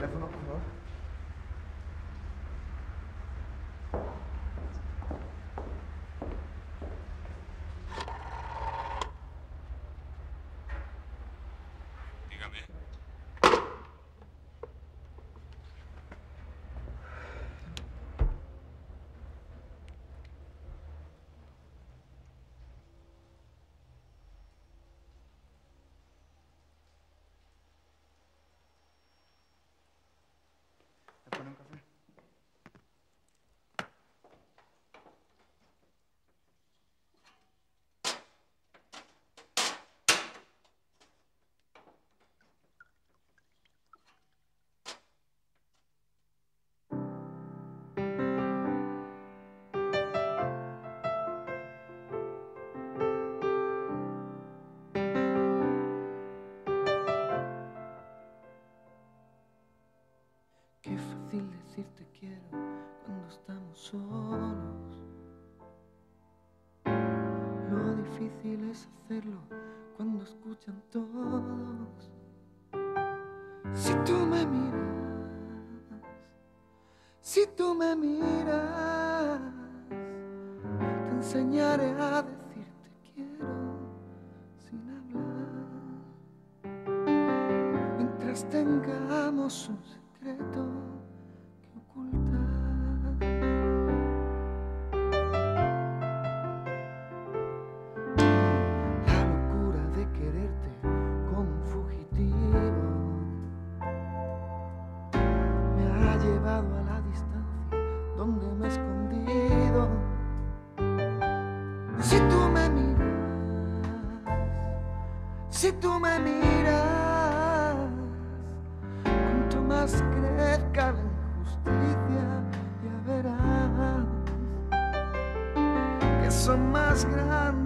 Telefone, por favor. fácil decir te quiero cuando estamos solos. Lo difícil es hacerlo cuando escuchan todos. Si tú me miras, si tú me miras, te enseñaré a decir te quiero sin hablar. Mientras tengamos un secreto a la distancia donde me he escondido. Si tú me miras, si tú me miras, cuanto más crezca la injusticia, ya verás que son más grandes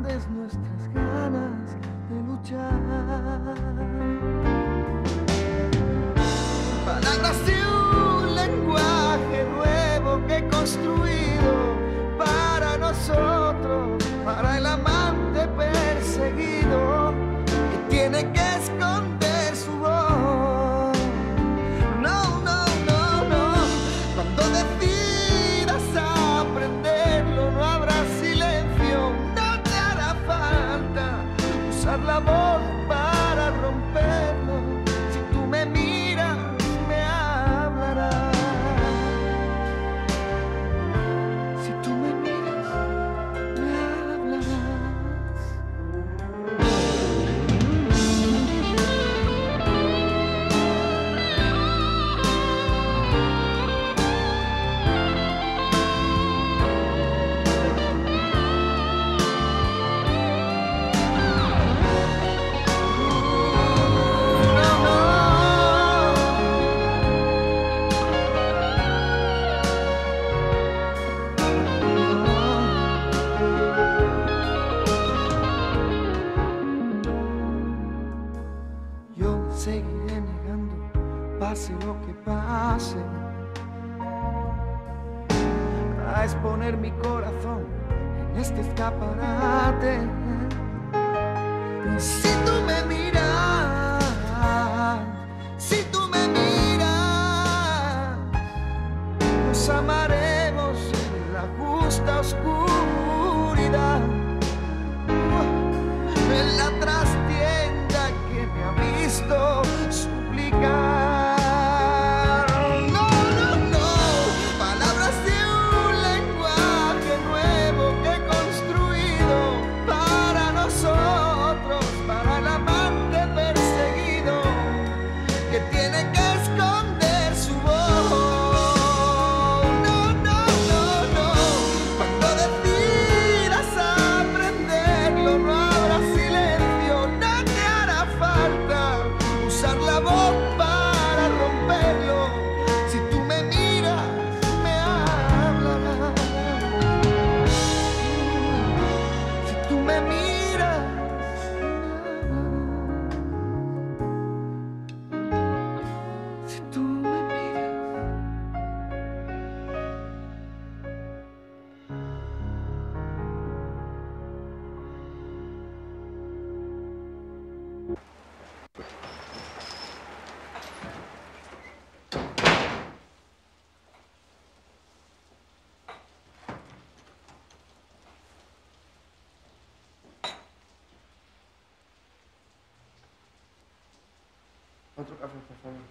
lo que pase, a exponer mi corazón en este escaparate. Si tú me miras, si tú me miras, nos amaremos en la justa oscuridad Konstrukt einfach verfolgen.